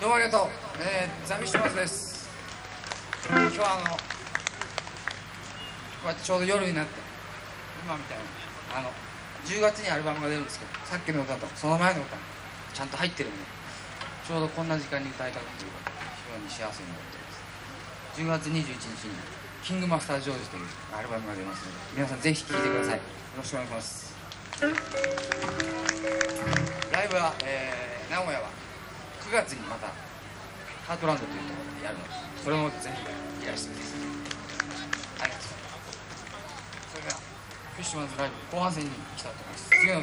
どうもありがとう、えー、ザミシマズです。今日はあのこうやってちょうど夜になって今みたいなあの10月にアルバムが出るんですけどさっきの歌とその前の歌ちゃんと入ってるんでちょうどこんな時間に歌えたっていうか非常に幸せになってます。10月21日に「キングマスタージョージ」というアルバムが出ますので皆さんぜひ聴いてください。よろしくお願いします。ライブは、えー名古屋は9月にまたハートランドというところでやるのでそれもぜひいらしてくださいありがとうそれではフィッシュマンズライブ後半戦に行きたいと思います。次の